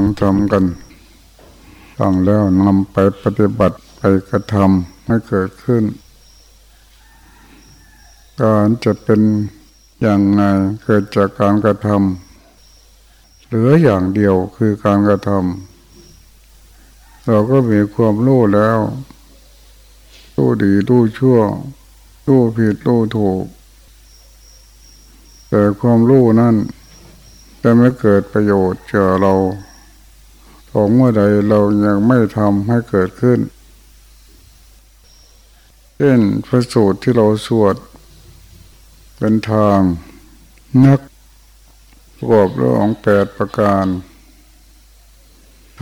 ังทำกันฟังแล้วนำไปปฏิบัติไปกระทำให้เกิดขึ้น การจะเป็นอย่างไงเกิดจากการกระทำเหลืออย่างเดียวคือการกระทำเราก็มีความรู้แล้วรู้ดีรู้ชั่วรู้ผิดรู้ถูก แต่ความรู้นั่นจะไม่เกิดประโยชน์เจอเรา ของเมื่อใดเรายังไม่ทำให้เกิดขึ้น เช่นพระสูตรที่เราสวด เป็นทางนักประกอบเรื่องแปดประการ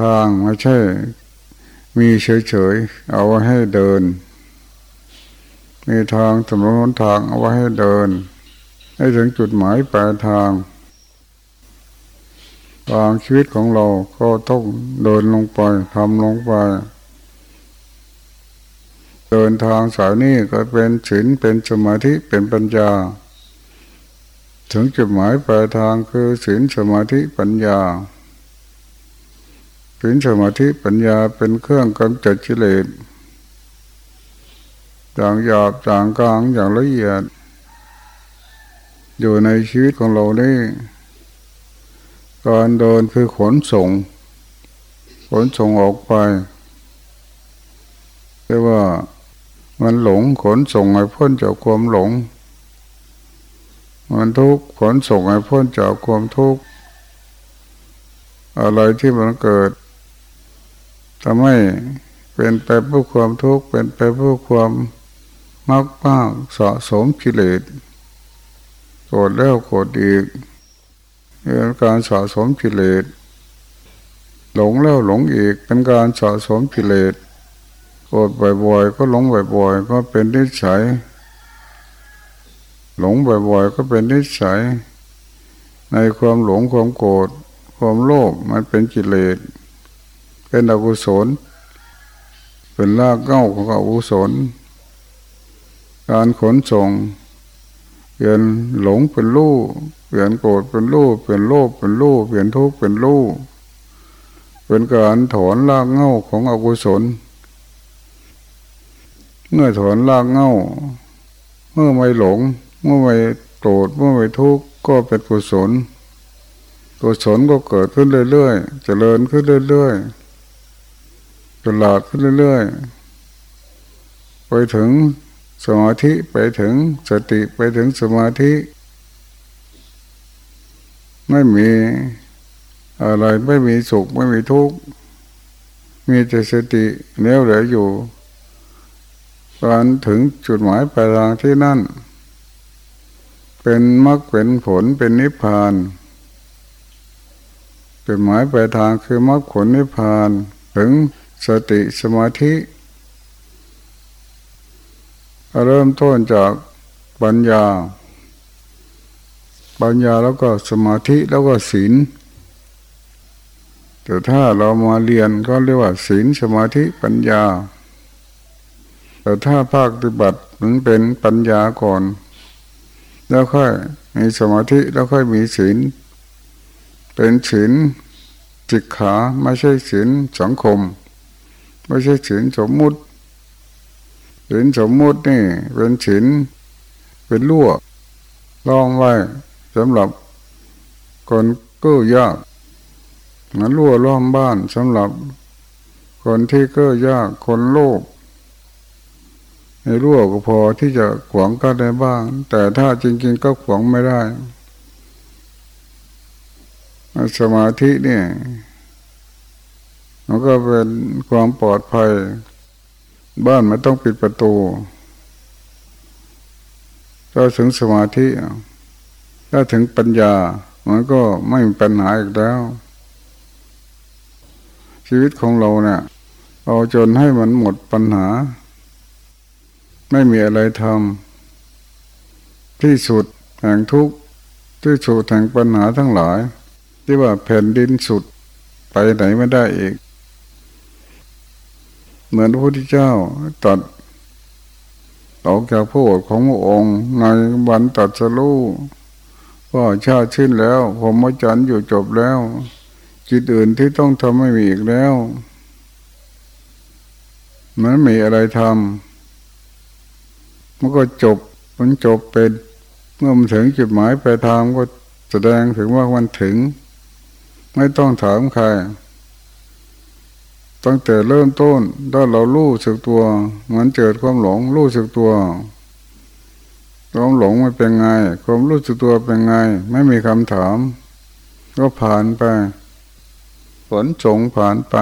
ทางไม่ใช่ มีเฉยๆ เอาไว้ให้เดิน มีทางสำรองทางเอาไว้ให้เดิน ให้ถึงจุดหมายปลายทาง ทางชีวิตของเราก็ต้องเดินลงไปทำลงไป เดินทางสายนี้ก็เป็นศีลเป็นสมาธิเป็นปัญญา ถึงจุดหมายปลายทางคือศีลสมาธิปัญญาศีลสมาธิปัญญาเป็นเครื่องกำจัดกิเลสอย่างหยาบอย่างกลางอย่างละเอียด อยู่ในชีวิตของเรานี่ การเดินคือขนส่ง ขนส่งออกไปเรียกว่ามันหลงขนส่งให้พ้นจากความหลง มันทุกข์ขนส่งให้พ้นจากความทุกข์อะไรที่มันเกิดทำให้เป็นไปเพื่อความทุกข์เป็นไปเพื่อความมักมากสะสมกิเลสโกรธแล้วโกรธอีก เป็นการสะสมกิเลสหลงแล้วหลงอีกเป็นการสะสมกิเลสโกรธบ่อยๆก็หลงบ่อยๆก็เป็นนิสัย หลงบ่อยๆก็เป็นนิสัย ในความหลงความโกรธความโลภมันเป็นกิเลสเป็นอกุศล เป็นรากเก้าของอกุศล การขนส่ง เปลี่ยนหลงเป็นลูกเปลี่ยนโกรธเป็นลูกเปลี่ยนโลภเป็นลูกเปลี่ยนทุกข์เป็นลูกเป็นการถอนรากเง่าของอกุศล เมื่อถอนรากเง่าเมื่อไม่หลง เมื่อไม่โกรธเมื่อไม่ทุกข์ก็เป็นกุศลกุศลก็เกิดขึ้นเรื่อยๆเจริญขึ้นเรื่อยๆตลาดขึ้นเรื่อยๆไปถึง สมาธิไปถึงสติไปถึงสมาธิ ไม่มีอะไรไม่มีสุขไม่มีทุกข์มีแต่สติเนี้ยเหลืออยู่การถึงจุดหมายปลายทางที่นั่น เป็นมรรคเป็นผลเป็นนิพพานจุดหมายปลายทางคือมรรคผลนิพพานถึงสติสมาธิ เริ่มต้นจากปัญญา ปัญญาแล้วก็สมาธิแล้วก็ศีล แต่ถ้าเรามาเรียนก็เรียกว่าศีลสมาธิปัญญา แต่ถ้าภาคปฏิบัติมันเป็นปัญญาก่อน แล้วค่อยมีสมาธิแล้วค่อยมีศีล เป็นศีลจิกขาไม่ใช่ศีลสังคม ไม่ใช่ศีลสมมุติ ศีลสมมุตินี่ เป็นศีลเป็นลวลองไว้สำหรับคนก็ยากมันรั่วล้อมบ้านสำหรับ คนที่ก็ยากคนโลภในรั่วก็พอที่จะขวางกันได้บ้าง แต่ถ้าจริง ๆ ก็ขวางไม่ได้สมาธิเนี่ยมันก็เป็นความปลอดภัย บ้านมันต้องปิดประตูถ้าถึงสมาธิถ้าถึงปัญญา มันก็ไม่มีปัญหาอีกแล้ว ชีวิตของเราเนี่ยเอาจนให้มันหมดปัญหา ไม่มีอะไรทำที่สุดแห่งทุกข์ที่สุดแห่งปัญหาทั้งหลาย ที่ว่าแผ่นดินสุดไปไหนไม่ได้อีก เหมือนพระพุทธเจ้าตัดออกจากพระโอษของพระองค์ในวันตัดสรู้ว่าชาติชิ้นแล้วผมมจันอยู่จบแล้วจิตอื่นที่ต้องทำไม่มีอีกแล้วมันมีอะไรทำมันก็จบมันจบเป็นเมื่อมันถึงจุดหมายปลายทางก็แสดงถึงว่ามันถึง ไม่ต้องถามใคร ตั้งแต่เริ่มต้นถ้าเรารู้สึกตัวเหมือนเกิดความหลงรู้สึกตัวความหลงมันเป็นไง ความรู้สึกตัวเป็นไง ไม่มีคำถาม ก็ผ่านไปฝนสงผ่านไป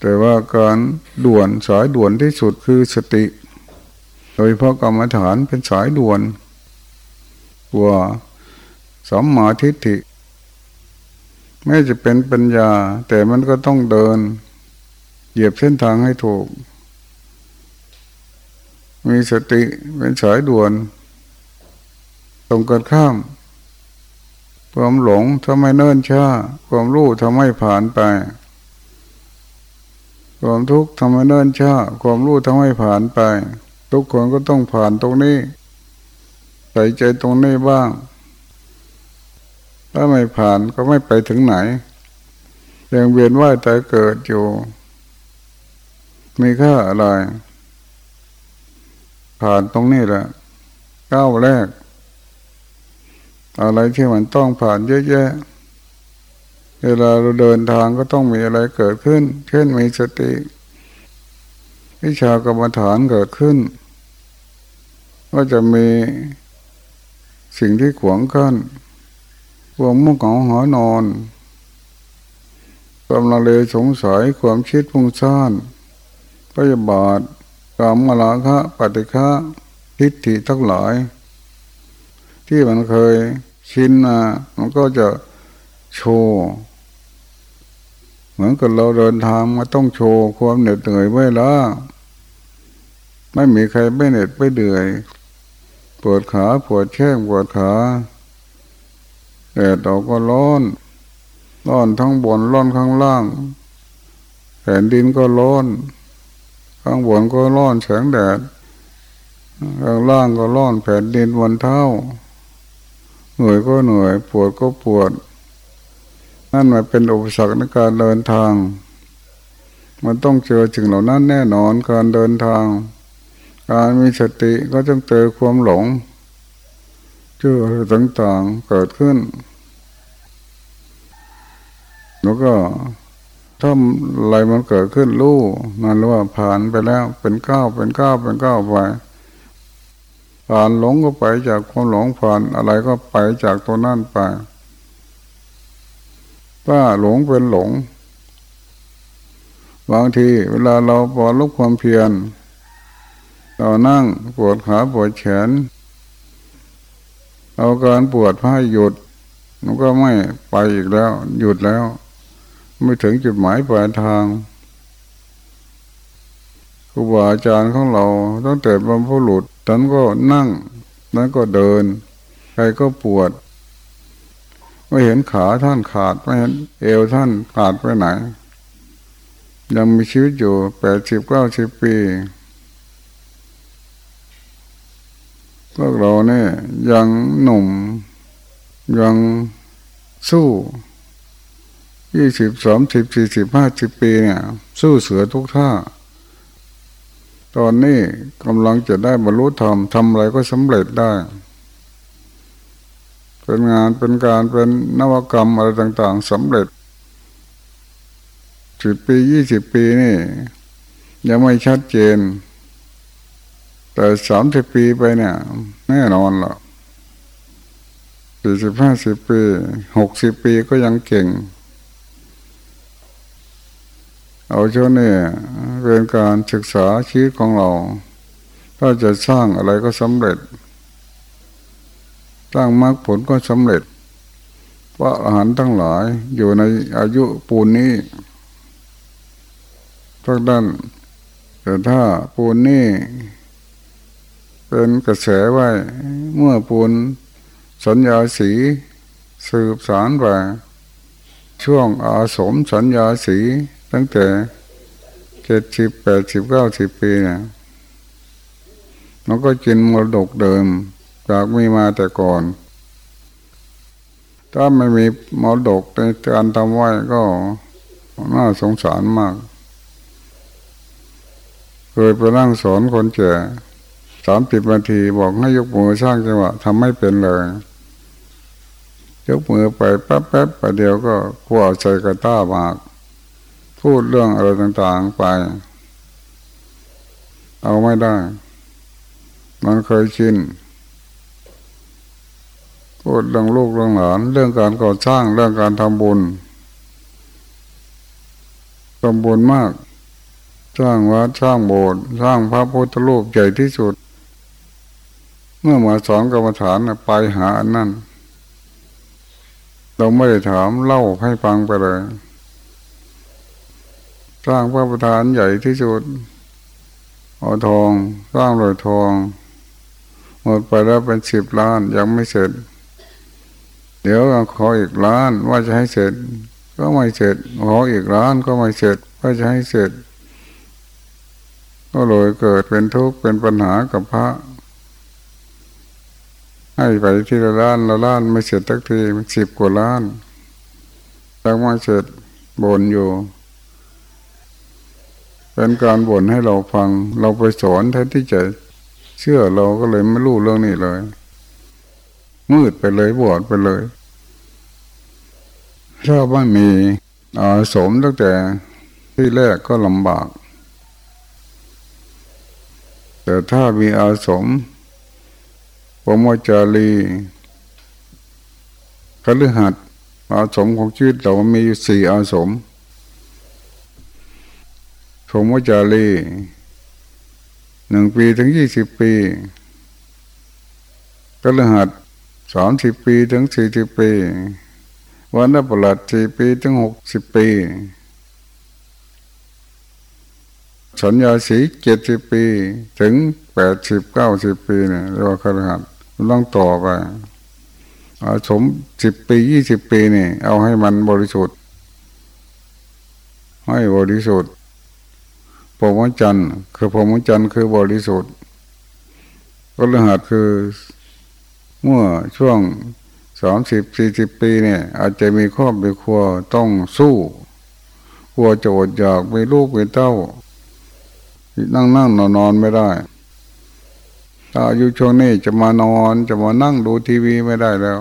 แต่ว่าการด่วนสายด่วนที่สุดคือสติ โดยเพราะกรรมฐานเป็นสายด่วนว่าสัมมาทิฏฐิ ไม่จะเป็นปัญญา แต่มันก็ต้องเดิน เหยียบเส้นทางให้ถูก มีสติเป็นสายด่วน ตรงกันข้าม ความหลงทำให้เนิ่นช้า ความรู้ทำให้ผ่านไป ความทุกข์ทำให้เนิ่นช้า ความรู้ทำให้ผ่านไป ทุกคนก็ต้องผ่านตรงนี้ ใส่ใจตรงนี้บ้าง ถ้าไม่ผ่านก็ไม่ไปถึงไหน ยังเวียนว่ายแต่เกิดอยู่ มีค่าอะไร ผ่านตรงนี้แหละก้าวแรก อะไรที่มันต้องผ่านเยอะแยะเวลาเราเดินทางก็ต้องมีอะไรเกิดขึ้น เช่นมีสติ วิชากรรมฐานเกิดขึ้น ก็จะมีสิ่งที่ขวางกั้น ความมุ่งเหงาหอนอน ความละเลสงสัยความคิดพุ่งซ่านพยาบาทกามมลาคะปฏิฆะทิฏฐิทั้งหลาย ที่มันเคยชินมามันก็จะโชว์เหมือนกับเราเดินทางมาต้องโชว์ความเหน็ดเหนื่อยไว้ละไม่มีใครไม่เหน็ดไม่เหนื่อยปวดขาปวดแข้งปวดขา แดดออกก็ร้อน ร้อนทั้งบนร้อนข้างล่าง แผ่นดินก็ร้อน ข้างบนก็ร้อนแสงแดด ข้างล่างก็ร้อนแผ่นดินบนเท้าเหนื่อยก็เหนื่อย ปวดก็ปวด นั่นมันเป็นอุปสรรคในการเดินทาง มันต้องเจอจึงเหล่านั้นแน่นอนการเดินทาง การมีสติก็ต้องเจอความหลง เจออะไรต่างๆเกิดขึ้น แล้วก็ถ้าอะไรมันเกิดขึ้นรู้นั่นว่าผ่านไปแล้ว เป็นก้าวเป็นก้าวเป็นก้าวไปผ่านหลงก็ไปจากความหลงผ่านอะไรก็ไปจากตัวนั่นไปถ้าหลงเป็นหลง บางทีเวลาเราปอลุกความเพียรเรานั่งปวดขาปวดแขน เอาการปวดผ้าหยุดมันก็ไม่ไปอีกแล้ว หยุดแล้ว ไม่ถึงจุดหมายปลายทางครูบาอาจารย์ของเราตั้งแต่บรรพบุรุษท่านก็นั่งนั้นก็เดิน ใครก็ปวด ไม่เห็นขาท่านขาด ไม่เห็นเอวท่านขาดไปไหน ยังมีชีวิตอยู่แปดสิบเก้าสิบปี พวกเราเนี่ยยังหนุ่ม ยังสู้ยี่สิบสองสิบสี่สิบห้าสิบปีเนี่ย สู้เสือทุกท่า ตอนนี้กำลังจะได้บรรลุธรรมทำอะไรก็สำเร็จได้ เป็นงานเป็นการเป็นนวักรรมอะไรต่างๆสำเร็จสิบปียี่สิบปีนี่ ยังไม่ชัดเจน แต่สามสิบปีไปเนี่ยแน่นอนละสี่สิบห้าสิบปีหกสิบปีก็ยังเก่ง เอาเช่านี่เป็นการศึกษาชีวิตของเรา ถ้าจะสร้างอะไรก็สำเร็จ สร้างมรรคผลก็สำเร็จว่าอาหารทั้งหลายอยู่ในอายุปูนนี้ทุกด้านแต่ถ้าปูนนี้ เป็นกระแสไว้ เมื่อปูนสัญญาสีสืบสารไปช่วงอาสมสัญญาสีตั้งแต่เจ็ดสิบแปดสิบเก้าสิบปีเนี่ยมันก็กินมรดกเดิม จากมีมาแต่ก่อน ถ้าไม่มีมรดกในการทำไว้ก็น่าสงสารมาก เคยไปนั่งสอนคนแก่ สามสิบนาทีบอกให้ยกมือสร้างจังหวะทำไม่เป็นเลย ยกมือไปแป๊บแป๊บประเดียวก็กลัวใจกระต้ามาก พูดเรื่องอะไรต่างๆไป เอาไม่ได้ มันเคยชินพูดเรื่องลูกเรื่องหลาน เรื่องการก่อสร้างเรื่องการทำบุญทำบุญมาก สร้างวัดสร้างโบสถ์สร้างพระพุทธรูปใหญ่ที่สุด เมื่อมาสอนกรรมฐานไปหาอันนั้นเราไม่ได้ถามเล่าให้ฟังไปเลยสร้างพระประธานใหญ่ที่สุดเอาทองสร้างโดยทอง หมดไปแล้วเป็นสิบล้านยังไม่เสร็จ เดี๋ยวขออีกล้านว่าจะให้เสร็จ ก็ไม่เสร็จขออีกล้านก็ไม่เสร็จว่าจะให้เสร็จ ก็เลยเกิดเป็นทุกข์เป็นปัญหากับพระ ให้ไปที่ละล้านละล้านไม่เสร็จทักทีสิบกว่าล้านยังไม่เสร็จบ่นอยู่ เป็นการบ่นให้เราฟัง เราไปสอนแทนที่จะเชื่อเราก็เลยไม่รู้เรื่องนี้เลย มืดไปเลยบวชไปเลยถ้าไม่มีอาสมตั้งแต่ที่แรกก็ลำบาก แต่ถ้ามีอาสม ปมจารีคฤหัสอาสมของชีวิตเรามีอยู่สี่อาสมสมจารีหนึ่งปีถึงยี่สิบปีคฤหัสสามสิบปีถึงสี่สิบปี วันละประหลัดสี่ปีถึงหกสิบปี สัญญาสีเจ็ดสิบปี ถึงแปดสิบเก้าสิบปีเนี่ยเรียกว่าขหัส ต้องต่อไปอาสมสิบปียี่สิบปีนี่ เอาให้มันบริสุทธิ์ ให้บริสุทธิ์พรหมจันทร์คือพรหมจันทร์คือบริสุทธิ์ก็รหัสคือเมื่อช่วงสามสิบสี่สิบปีเนี่ย อาจจะมีครอบมีครัวต้องสู้กลัวโจดอยากมีลูกมีเต้านั่งนั่งนอนนอนไม่ได้ อายุช่วงนี้จะมานอนจะมานั่งดูทีวีไม่ได้แล้ว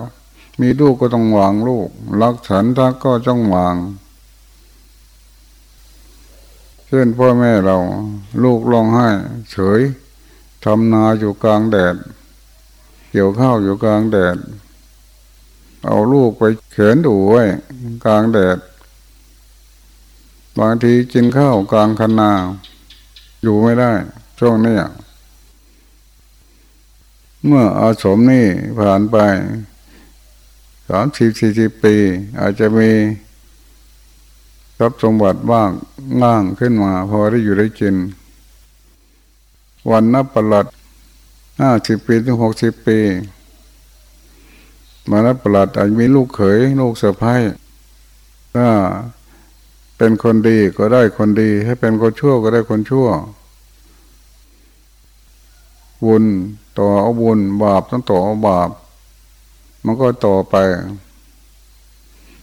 มีลูกก็ต้องวางลูก รักฉันทักก็ต้องวางเช่นพ่อแม่เรา ลูกร้องไห้เฉยทำนาอยู่กลางแดด เกี่ยวข้าวอยู่กลางแดด เอาลูกไปเขินดูไว้กลางแดด บางทีกินข้าวกลางคันนา อยู่ไม่ได้ ช่วงนี้ เมื่ออาสมนี่ผ่านไปสามสิบสี่สิบปี อาจจะมีทรัพย์สมบัติบ้างง่างขึ้นมา พอได้อยู่ได้กิน วันนับประหลัดห้าสิบปีถึงหกสิบปี มาแล้วประหลัดอาจมีลูกเขย ลูกเสะพ้ายถ้าเป็นคนดีก็ได้คนดี ให้เป็นคนชั่วก็ได้คนชั่วบุญ ต่อเอาบุญบาปต้องต่อเอาบาป มันก็ต่อไป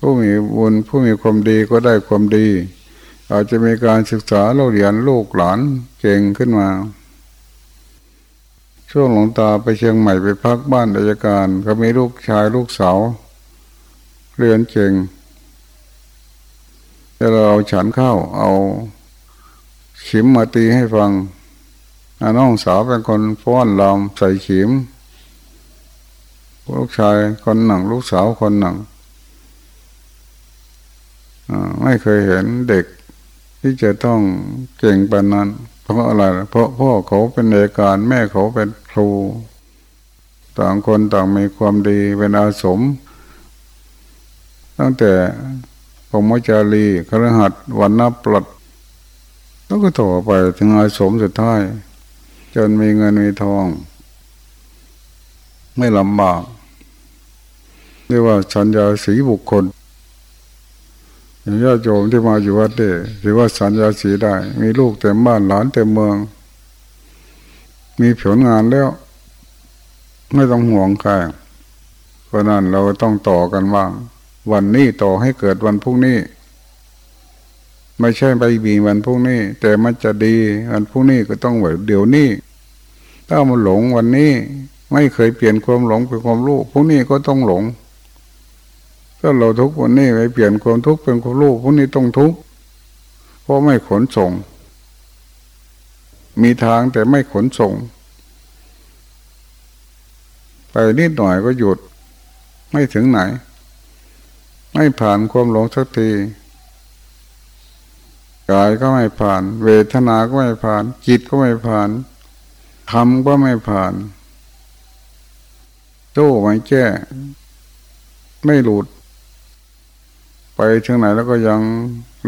ผู้มีบุญผู้มีความดีก็ได้ความดี อาจจะมีการศึกษาเราเรียนลูกหลานเก่งขึ้นมา ช่วงหลวงตาไปเชียงใหม่ไปพักบ้านอายการเขามีลูกชายลูกสาวเรียนเก่งแต่เราเอาฉันเข้าเอาขิมมาตีให้ฟัง น้องสาวเป็นคนฟ้อนลำใส่ขิมลูกชายคนหนัง ลูกสาวคนหนังไม่เคยเห็นเด็กที่จะต้องเก่งปานนั้น เพราะอะไร เพราะพ่อเขาเป็นเอกการแม่เขาเป็นครู ต่างคนต่างมีความดีเป็นอาสม ตั้งแต่พมจารีครหัสวันนับปลดแล้วก็ต่อไปถึงอาสมสุดท้าย จนมีเงินมีทอง ไม่ลำบากเรียกว่าสัญญาสีบุคคลญาติโยมที่มาอยู่วัดเนี่ยถือว่าสัญญาสีได้ มีลูกเต็มบ้านหลานเต็มเมือง มีผลงานแล้ว ไม่ต้องห่วงใครเพราะนั้นเราต้องต่อกันว่างวันนี้ต่อให้เกิดวันพรุ่งนี้ ไม่ใช่ไปบีวันพรุ่งนี้ แต่มันจะดีวันพรุ่งนี้ก็ต้องไหวเดี๋ยวนี้ ถ้ามันหลงวันนี้ ไม่เคยเปลี่ยนความหลงเป็นความรู้พรุ่งนี้ก็ต้องหลง ถ้าเราทุกวันนี้ไปเปลี่ยนความทุกข์เป็นความรู้พรุ่งนี้ต้องทุกข์เพราะไม่ขนส่ง มีทางแต่ไม่ขนส่ง ไปนิดหน่อยก็หยุด ไม่ถึงไหน ไม่ผ่านความหลงสักที กายก็ไม่ผ่าน เวทนาก็ไม่ผ่าน จิตก็ไม่ผ่านธรรมก็ไม่ผ่านโจ้ไม่แก้ไม่หลุด ไปถึงไหนแล้วก็ยัง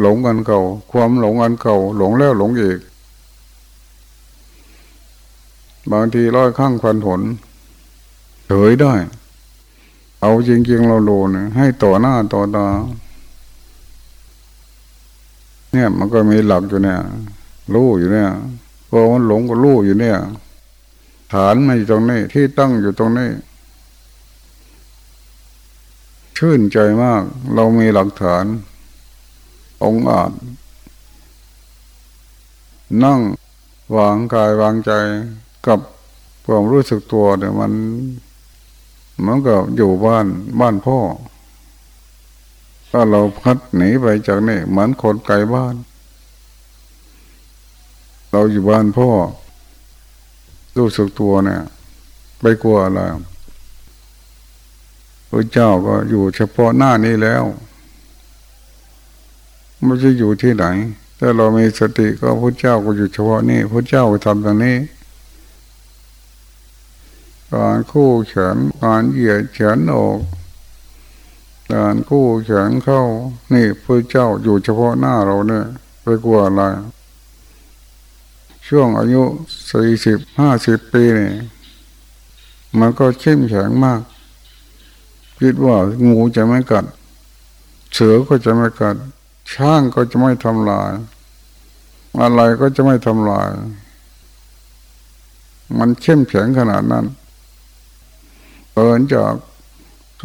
หลงกันเก่า ความหลงกันเก่า หลงแล้วหลงอีก บางทีร้อยข้างควันผลเฉยได้ เอาจริงๆเราโลนะให้ต่อหน้าต่อตา เนี่ย มันก็มีหลักอยู่เนี่ยรู้อยู่เนี่ยพอมันหลงก็รู้อยู่เนี่ย ฐานมันอยู่ตรงนี้ที่ตั้งอยู่ตรงนี้ชื่นใจมาก เรามีหลักฐาน องอาจนั่งวางกายวางใจกับความรู้สึกตัวเนี่ยมันมันก็อยู่บ้านบ้านพ่อ ถ้าเราพัดหนีไปจากนี่เหมือนคนไกลบ้าน เราอยู่บ้านพ่อรู้สึกตัวเนี่ย ไปกลัวอะไรพระเจ้าก็อยู่เฉพาะหน้านี้แล้วไม่ใช่อยู่ที่ไหนถ้าเรามีสติก็พระเจ้าก็อยู่เฉพาะนี้พระเจ้าก็ทำตรงนี้การคู่แขนการเหยียดแขนออก การกู้แขนเข้า นี่พระเจ้าอยู่เฉพาะหน้าเราเนี่ยไปกลัวอะไร ช่วงอายุสี่สิบห้าสิบปีนี่มันก็เข้มแข็งมาก คิดว่างูจะไม่กัด เสือก็จะไม่กัด ช้างก็จะไม่ทำลาย อะไรก็จะไม่ทำลาย มันเข้มแข็งขนาดนั้นเปินจาก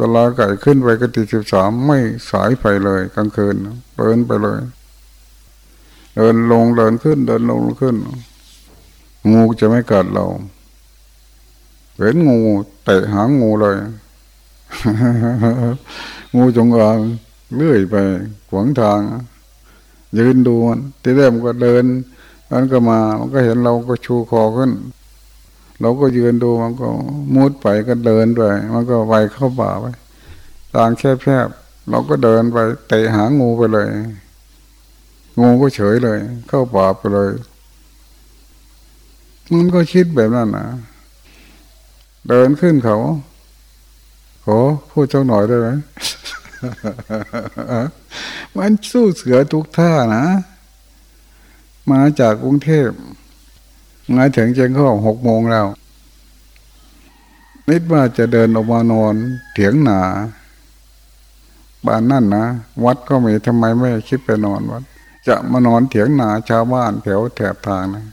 สลาไก่ขึ้นไปกติสิบสามไม่สายไปเลยกลางคืนเดินไปเลย เดินลงเดินขึ้น เดินลงขึ้น งูจะไม่กัดเราเห็นงูเตะหางงูเลย งูจงอางเลื่อยไปขวางทาง ยืนดูมันที่แรกมันก็เดินมันก็มา มันก็เห็นเราก็ชูคอขึ้น เราก็ยืนดูมันก็มุดไปก็เดินไปมันก็ไวเข้าป่าไปทางแคบๆเราก็เดินไปเตะหางูไปเลย งูก็เฉยเลย เข้าป่าไปเลย มันก็คิดแบบนั้นนะเดินขึ้นเขาขอพูดเจ้าหน่อยได้ไหมมันสู้เสือทุกท่านะ มาจากกรุงเทพ งายถึงเจงข้อหกโมงแล้วนิดว่าจะเดินออกมานอนเถียงหนาบ้านนั่นนะวัดก็มีทำไมไม่คิดไปนอนวัด จะมานอนเถียงหนาชาวบ้านแถวแถบทางนะ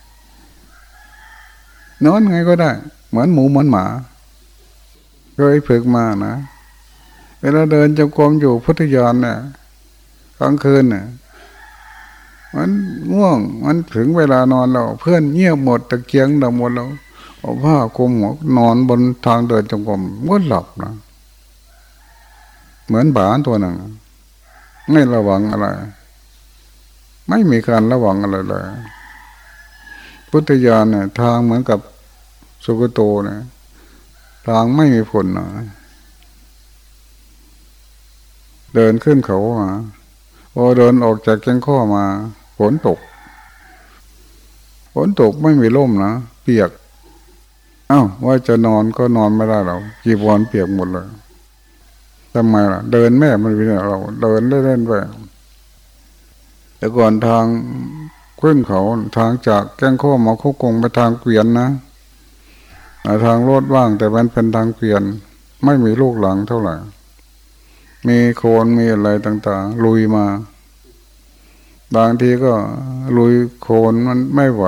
นอนไงก็ได้ เหมือนหมูเหมือนหมาเคยฝึกมานะเวลาเดินจงกรมอยู่พุทธยานเนี่ยกลางคืนเนี่ย มันง่วงมันถึงเวลานอนเราเพื่อนเงียบหมดตะเกียงดำหมดแล้วเอาผ้าคลุมหัวนอนบนทางเดินจงกรมก็หลับนะเหมือนบาตัวหนึ่งไม่ระวังอะไร ไม่มีการระวังอะไรเลย พุทธญาณเนี่ยทางเหมือนกับสุกโตเนี่ยทางไม่มีผลนะเดินขึ้นเขามาพอเดินออกจากแกงข้อมา ฝนตกฝนตกไม่มีร่มนะเปียกเอา้าว่าจะนอนก็นอนไม่ได้เราจีบอนเปียกหมดเลยทำไมล่ะ เดินแม่มันเป็นเรา เดินเล่นๆไปแต่ก่อนทางขึ้นเขาทางจากแก้งข้อมาคุกงไปทางเกวียนนะทางรถว่าง แต่มันเป็นทางเกวียน ไม่มีลูกหลังเท่าไหร่ มีโคนมีอะไรต่าง ๆ ลุยมา บางทีก็ลุยโคนมันไม่ไหว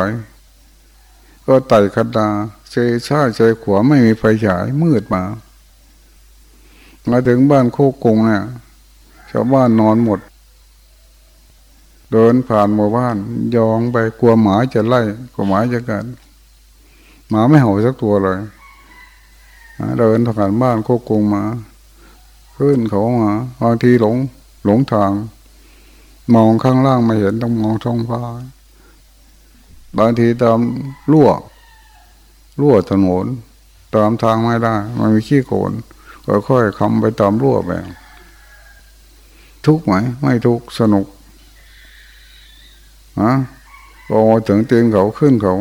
ก็ไต่ขัดาเซช่าเซขวาไม่มีไฟฉายมืดมามาถึงบ้านโคกกงเนี่ยชาวบ้านนอนหมด เดินผ่านหมู่บ้าน ยองไปกลัวหมาจะไล่กลัวหมาจะกันหมาไม่เห่าสักตัวเลยเดินผ่านบ้านโคกกงมา ขึ้นเขามาบางทีหลงหลงทาง มองข้างล่างไม่เห็นต้องมองท้องฟ้าบางทีตามรั่วรั่วถนนตามทางไม่ได้ มันมีขี้โขนค่อยๆคำไปตามรั่วไปทุกไหม ไม่ทุกสนุกฮะพอถึงเตียงเขาขึ้นเขา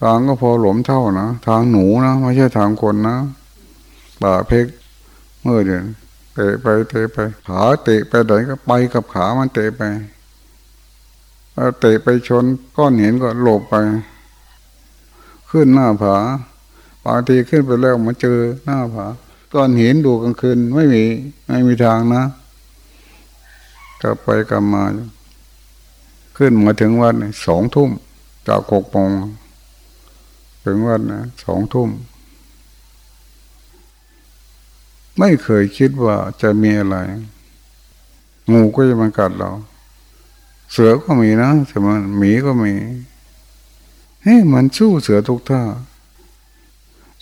ทางก็พอหลมเท่านะ ทางหนูนะ ไม่ใช่ทางคนนะป่าเพกเมื่อเดือน เตะไปเตะไป ขาเตะไปไหนก็ไปกับขามันเตะไปเตะไปชนก้อนหินก็หลบไป ขึ้นหน้าผาบางทีขึ้นไปแล้วมาเจอหน้าผาก้อนหินดูกลางคืนไม่มีไม่มีทางนะกลับไปกลับมา ขึ้นมาถึงวันสองทุ่มจากกกปองถึงวันนะสองทุ่ม ไม่เคยคิดว่าจะมีอะไร งูก็จะมากัดเรา เสือก็มีนะแต่มันหมีก็มีเฮ้มันสู้เสือทุกท่า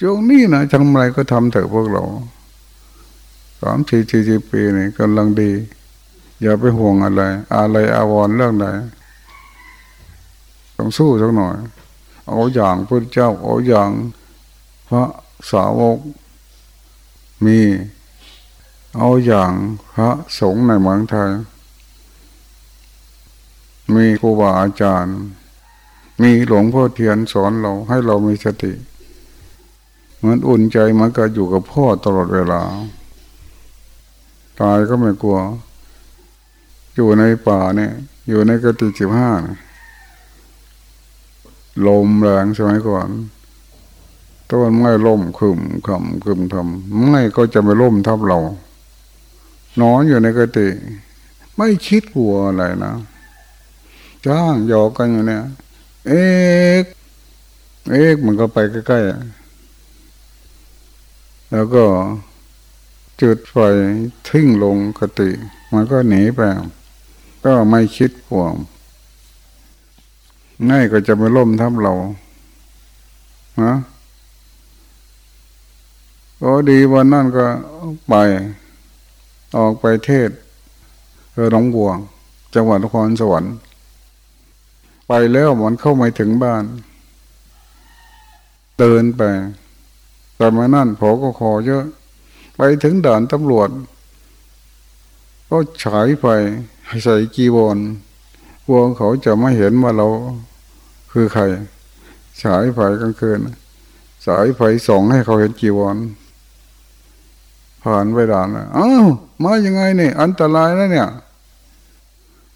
ช่วงนี้นะทำอะไรก็ทำเถอะพวกเราสามสี่สี่ปีนี่กำลังดี อย่าไปห่วงอะไร อะไรอาวรเรื่องใดต้องสู้สักหน่อย เอาอย่างพระเจ้า เอาอย่างพระสาวก มีเอาอย่างพระสงฆ์ในเมืองไทย มีครูบาอาจารย์ มีหลวงพ่อเทียนสอนเราให้เรามีสติมันอุ่นใจมันก็อยู่กับพ่อตลอดเวลา ตายก็ไม่กลัว อยู่ในป่าเนี่ย อยู่ในกติจิบห้าลมแรงสมัยก่อน ต้นไม้ล่มคึมคำคึมทำไม่ก็จะไม่ล่มทับเรานอนอยู่ในกติ ไม่คิดกลัวอะไรนะจ้างหยอกกันอยู่เนี่ย เอ๊กเอ๊กมันก็ไปใกล้ๆแล้วก็จุดไฟทิ้งลงกติ มันก็หนีไปก็ไม่คิดกวมง่ายก็จะไม่ล่มทับเรานะ ก็ดีวันนั้นก็ไปออกไปเทศเออหนองบัว จังหวัดนครสวรรค์ ไปแล้วมันเข้าไม่ถึงบ้านเดินไป แต่มานั่นผอก็ขอเยอะ ไปถึงด่านตำรวจ ก็ฉายไฟใส่กีวรกลัวเขาจะไม่เห็นว่าเราคือใคร ฉายไฟกลางคืนสายไฟส่องให้เขาเห็นกีวร ผ่านไปด่านอ้าวมายังไงเนี่ยอันตรายนะเนี่ย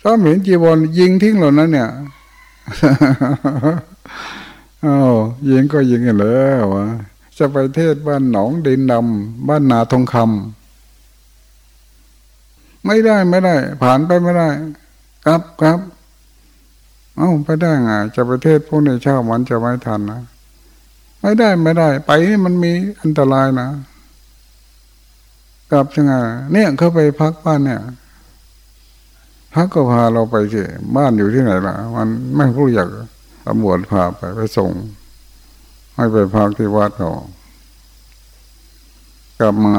ถ้าเห็นจีวรยิงทิ้งเหล่านั้นเนี่ยอ้าวยิงก็ยิงกันแล้วะจะไปเทศบ้านหนองดินดำบ้านนาทองคำไม่ได้ไม่ได้ ผ่านไปไม่ได้ ครับครับเอ้าไปได้ไงจะไปเทศพวกในเช่ามันจะไม่ทันนะไม่ได้ไม่ได้ ไปนี่มันมีอันตรายนะ กลับยังไงเนี่ยเขาไปพักบ้านเนี่ยพักก็พาเราไปสิบ้านอยู่ที่ไหนล่ะ มันไม่รู้อยากตำรวจพาไปไปส่ง ให้ไปพักที่วัดเขากลับมา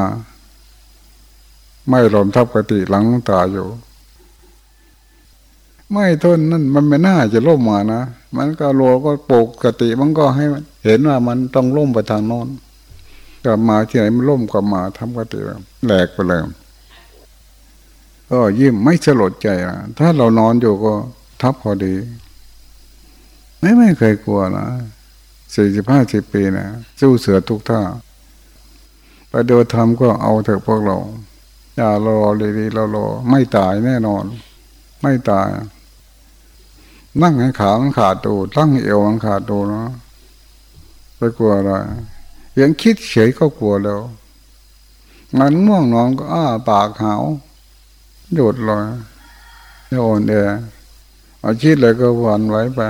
ไม่หลอมทับกติหลังตาอยู่ ไม่ทนนั่นมันไม่น่าจะล่มมานะมันก็โลก็ปกกติมันก็ให้เห็นว่ามันต้องล่มไปทางโน้น กลับมาที่ไหนมันล่มกลับมาทำกติแหลกไปเลยก็ยิ้มไม่สลดใจนะถ้าเรานอนอยู่ก็ทับพอดี ไม่ไม่เคยกลัวนะสี่สิบห้าสิบปีนะสู้เสือทุกท่าไปเดินทำก็เอาเถอะพวกเรา อย่ารอเลยดีเรารอไม่ตายแน่นอน ไม่ตาย นั่งให้ขามันขาดตูตั้งเอวมันขาดตูเนาะไปกลัวอะไร ยังคิดเฉยก็กลัวแล้วมันง่วงนอนก็อ้าปากหาวหยุดเลยโยนเดเอาคิดเลยก็หวันไว้ไป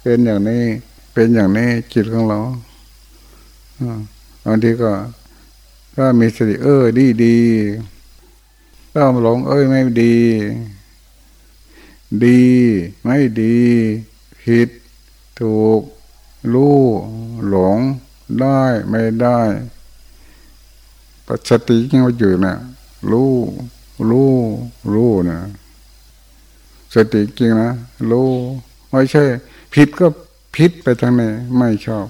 เป็นอย่างนี้ เป็นอย่างนี้จิตของเราบางทีก็ถ้ามีสติเออดีดีถ้าหลงเอ้ยไม่ดี ดีไม่ดี ผิด ถูก รู้ หลง ได้ไม่ได้ปัจจติยังอยู่นะรู้รู้รู้นะสติจริงนะรู้ไม่ใช่ ผิดก็ผิดไปทางนี้ไม่ชอบ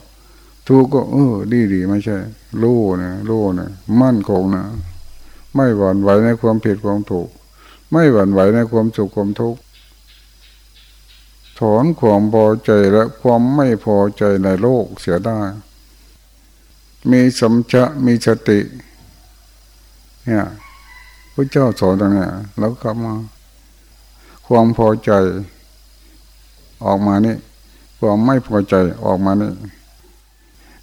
ถูกก็เออดีดีไม่ใช่รู้นะรู้นะมั่นคงนะไม่หวั่นไหวในความผิดความถูก ไม่หวั่นไหวในความสุขความทุกข์ถอนความพอใจและความไม่พอใจในโลกเสียได้ มีสัมชะมีสติ เนี่ยพระเจ้าสอนตรงนี้แล้วกลับมา ความพอใจ ออกมานี่ ความไม่พอใจออกมานี่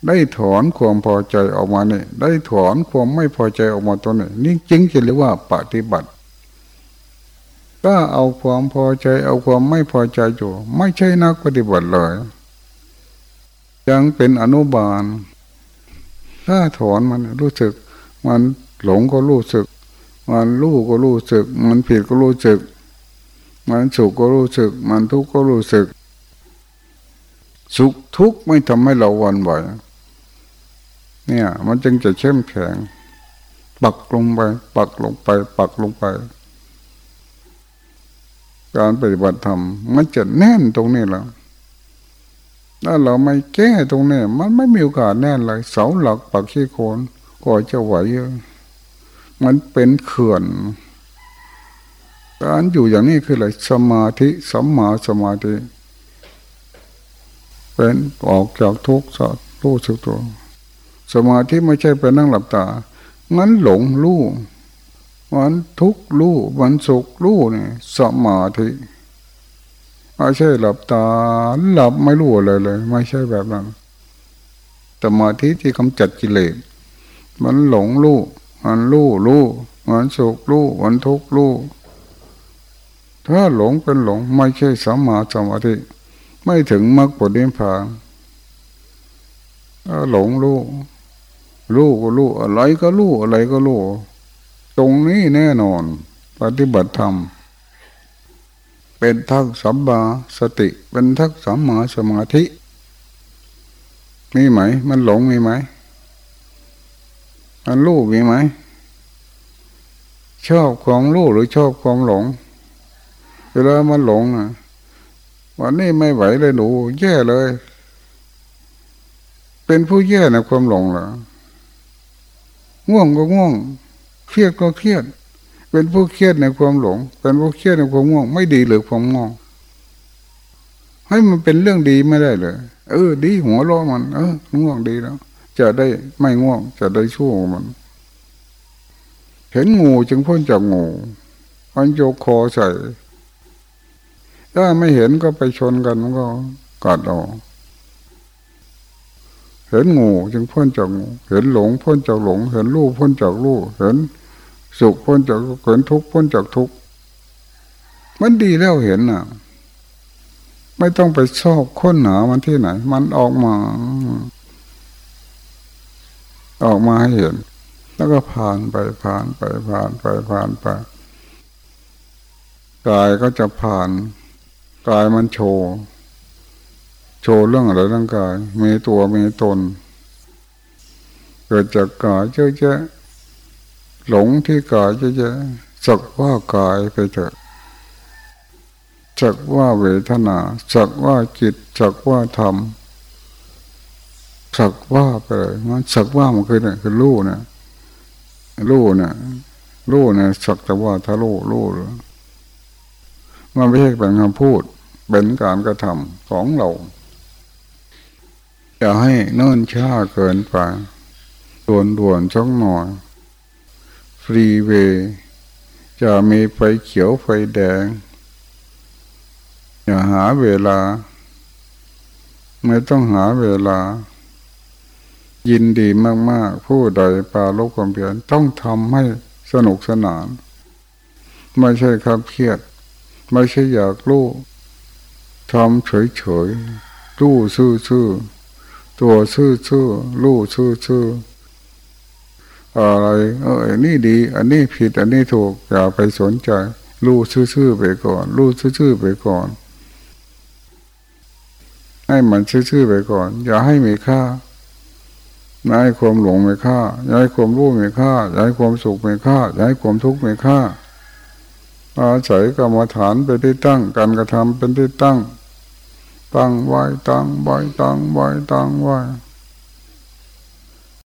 ได้ถอนความพอใจออกมานี่ ได้ถอนความไม่พอใจออกมาตัวนี้นี่จริงจะเรียกว่าปฏิบัติก็เอาความพอใจ เอาความไม่พอใจอยู่ ไม่ใช่นักปฏิบัติเลย ยังเป็นอนุบาล ถ้าถอนมันรู้สึก มันหลงก็รู้สึก มันรู้ก็รู้สึก มันผิดก็รู้สึก มันสุขก็รู้สึก มันทุกข์ก็รู้สึก สุขทุกข์ไม่ทำให้เราวันไหวเนี่ย มันจึงจะเข้มแข็ง ปักลงไป ปักลงไป ปักลงไป การปฏิบัติธรรมมันจะแน่นตรงนี้แหละ ถ้าเราไม่แก้ตรงนี้มันไม่มีโอกาสแน่เลยเสาหลักปักขี้โคนก็จะไหวมันเป็นเขื่อนการอยู่อย่างนี้คืออะไรสมาธิสัมมาสมาธิ เป็นออกจากทุกข์สัตว์รู้สึกตัว สมาธิไม่ใช่ไปนั่งหลับตางั้นหลงรู้มันทุกข์รู้มันสุขรู้เนี่ยสมาธิ ไม่ใช่หลับตาหลับไม่รู้อะไรเลย ไม่ใช่แบบนั้นสมาธิที่กำจัดกิเลสมันหลงรู้มันรู้รู้มันสุขรู้มันทุกข์รู้ถ้าหลงเป็นหลง ไม่ใช่สมาสมาธิไม่ถึงมรรคผลนิพพานหลงรู้รู้ก็รู้อะไรก็รู้อะไรก็รู้ตรงนี้แน่นอน ปฏิบัติธรรม เป็นทักสัมมาสติ เป็นทักสัมมาสมาธิมีไหม มันหลงมีไหม มันรู้มีไหม ชอบความรู้หรือชอบความหลงเวลามันหลงอะวันนี้ไม่ไหวเลยหนูแย่เลย เป็นผู้แย่ในความหลงเหรอง่วงก็ง่วง เครียดก็เครียด เป็นผู้เครียดในความหลง เป็นผู้เครียดในความง่วง ไม่ดีหรือความง่วงให้มันเป็นเรื่องดีไม่ได้เลย เออ ดีหัวล้อมัน เออง่วงดีแล้ว จะได้ไม่ง่วง จะได้ชั่วมัน เห็นงูจึงพ้นจากงูมันโยกคอใส่ ถ้าไม่เห็นก็ไปชนกันมันก็กัดเอาเห็นงูจึงพ้นจากงู เห็นหลงพ้นจากหลง เห็นลูกพ้นจากลูกเห็น สุขพ้นจากเห็นทุกข์พ้นจากทุกข์มันดีแล้วเห็นน่ะ ไม่ต้องไปชอบค้นหามันที่ไหน มันออกมา ออกมาให้เห็น แล้วก็ผ่านไปผ่านไปผ่านไปผ่านไปกายก็จะผ่านกายมันโชว์ โชว์เรื่องอะไรร่างกาย มีตัวมีตน เกิดจากกายเยอะแยะ หลงที่กายเยอะแยะสักว่ากายไปเถอะสักว่าเวทนาสักว่าจิตสักว่าธรรมสักว่าไปเลยมันสักว่ามันคือเนี่ยคือรู้นี่ยรู้นี่ยรู้นี่ยสักแต่ว่าถ้ารู้รู้หรือมันไม่ใช่เป็นคำพูด เป็นการกระทำของเราจะให้เนิ่นช้าเกินไปด่วนด่วนช่องหน่อย ฟรีเวย์จะมีไฟเขียวไฟแดง อย่าหาเวลา ไม่ต้องหาเวลา ยินดีมาก ๆ ผู้ใดปาลบความเพียรต้องทำให้สนุกสนาน ไม่ใช่ครับเครียด ไม่ใช่อยากรู้ทำเฉย ๆ รู้ซื่อ ๆ ตัวซื่อซื่อรู้ซื่อซื่ อะไร เออนนี้ดี อันนี้ผิด อันนี้ถูก อย่าไปสนใจ รู้ซื่อๆไปก่อน รู้ซื่อๆไปก่อน ให้มันซื่อๆไปก่อน อย่าให้มีค่าอย่าให้ความหลงมีค่าอย่าให้ความรู้มีค่าอย่าให้ความสุขมีค่าอย่าให้ความทุกข์มีค่าอาศัยกรรมฐานเป็นที่ตั้ง การกระทำเป็นที่ตั้ง ตั้งไว้ตั้งไว้ตั้งไว้ตั้งไว้